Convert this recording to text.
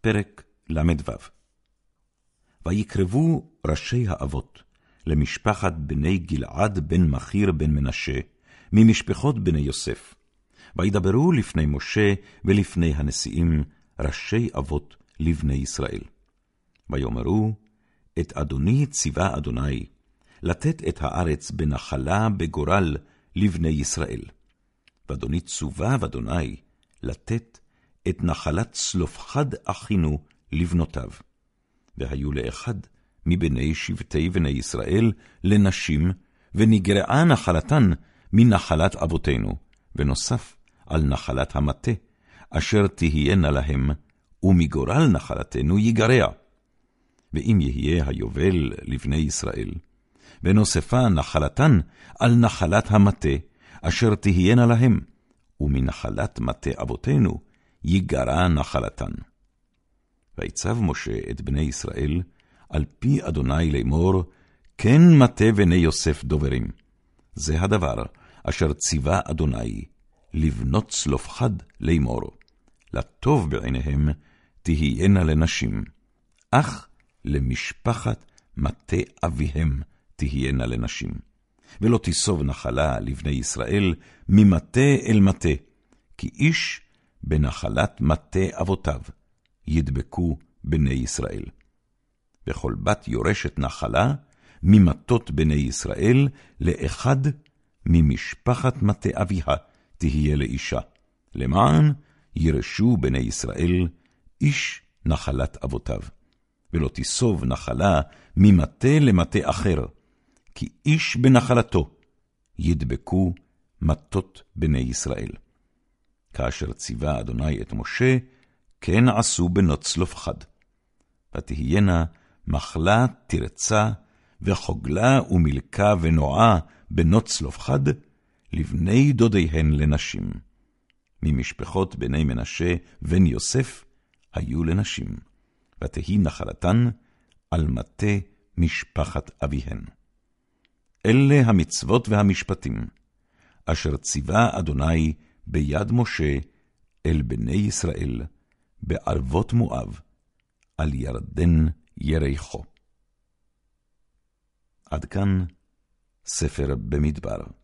פרק ל"ו ויקרבו ראשי האבות למשפחת בני גלעד בן מכיר בן מנשה, ממשפחות בני יוסף. וידברו לפני משה ולפני הנשיאים, ראשי אבות לבני ישראל. ויאמרו, את אדוני ציווה אדוני, לתת את הארץ בנחלה בגורל לבני ישראל. ואדוני צווה ואדוני, לתת את נחלת צלופחד אחינו לבנותיו. והיו לאחד מבני שבטי בני ישראל לנשים, ונגרעה נחלתן מנחלת אבותינו, ונוסף על נחלת המטה, אשר תהיינה להם, ומגורל נחלתנו יגרע. ואם יהיה היובל לבני ישראל, ונוספה נחלתן על נחלת המטה, אשר תהיינה להם, ומנחלת מטה אבותינו, יגרע נחלתן. ויצב משה את בני ישראל, על פי אדוני לאמור, כן מטה בני יוסף דוברים. זה הדבר אשר ציווה אדוני, לבנות צלופחד לאמור. לטוב בעיניהם תהיינה לנשים, אך למשפחת מטה אביהם תהיינה לנשים. ולא תיסוב נחלה לבני ישראל ממטה אל מטה, כי איש בנחלת מטה אבותיו ידבקו בני ישראל. וכל בת יורשת נחלה ממטות בני ישראל לאחד ממשפחת מטה אביה תהיה לאישה, למען ירשו בני ישראל איש נחלת אבותיו. ולא תיסוב נחלה ממטה למטה אחר, כי איש בנחלתו ידבקו מטות בני ישראל. כאשר ציווה אדוני את משה, כן עשו בנות צלופחד. ותהיינה מחלה תרצה, וחוגלה ומלכה ונועה בנות צלופחד, לבני דודיהן לנשים. ממשפחות בני מנשה בן יוסף היו לנשים, ותהי נחלתן על מטה משפחת אביהן. אלה המצוות והמשפטים, אשר ציווה אדוני ביד משה אל בני ישראל, בערבות מואב, על ירדן יריחו. עד כאן ספר במדבר.